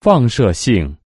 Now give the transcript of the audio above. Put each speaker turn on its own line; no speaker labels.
放射性。